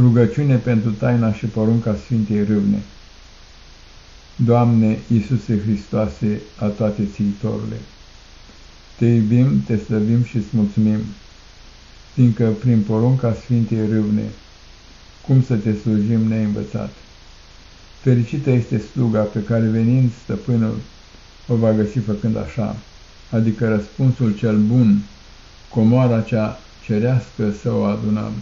Rugăciune pentru taina și porunca Sfintei Râvne. Doamne Iisuse Hristoase, a toate țiitorule, Te iubim, Te slăvim și îți mulțumim, fiindcă prin porunca Sfintei Râvne, cum să Te slujim ne învățat. Fericită este sluga pe care venind stăpânul o va găsi făcând așa, adică răspunsul cel bun, comoara cea cerească să o adunăm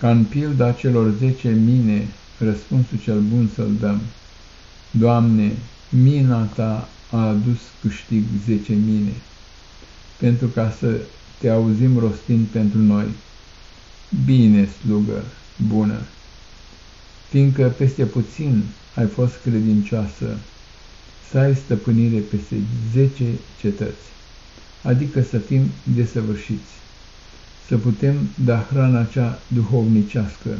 ca în pilda celor zece mine, răspunsul cel bun să-l dăm. Doamne, mina ta a adus câștig zece mine, pentru ca să te auzim rostind pentru noi. Bine, slugă, bună, fiindcă peste puțin ai fost credincioasă, să ai stăpânire peste zece cetăți, adică să fim desăvârșiți să putem da hrana cea duhovnicească.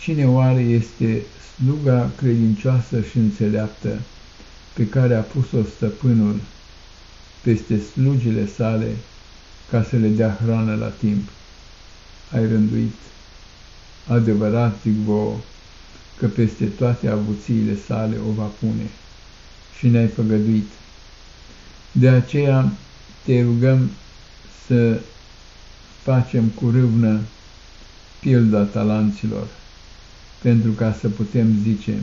Cine oare este sluga credincioasă și înțeleaptă pe care a pus-o stăpânul peste slugile sale ca să le dea hrană la timp? Ai rânduit. Adevărat zic vouă că peste toate avuțiile sale o va pune și ne-ai făgăduit. De aceea te rugăm să facem cu râvnă pilda talanților, pentru ca să putem zice,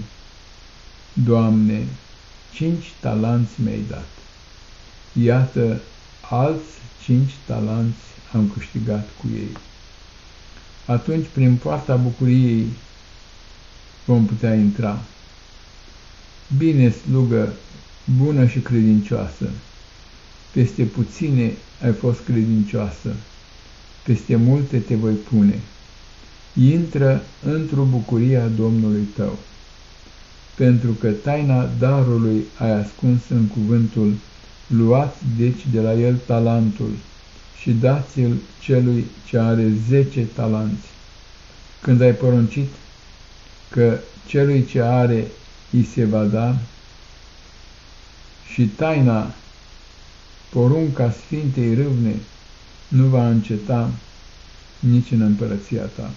Doamne, cinci talanți mi-ai dat. Iată, alți cinci talanți am câștigat cu ei. Atunci, prin poarta bucuriei, vom putea intra. Bine, slugă, bună și credincioasă, peste puține ai fost credincioasă peste multe te voi pune. Intră într-o bucuria Domnului tău, pentru că taina darului ai ascuns în cuvântul, luați deci de la el talentul și dați-l celui ce are zece talanți. Când ai poruncit că celui ce are îi se va da și taina, porunca Sfintei Râvne, nu va înceta nici în împărăția ta.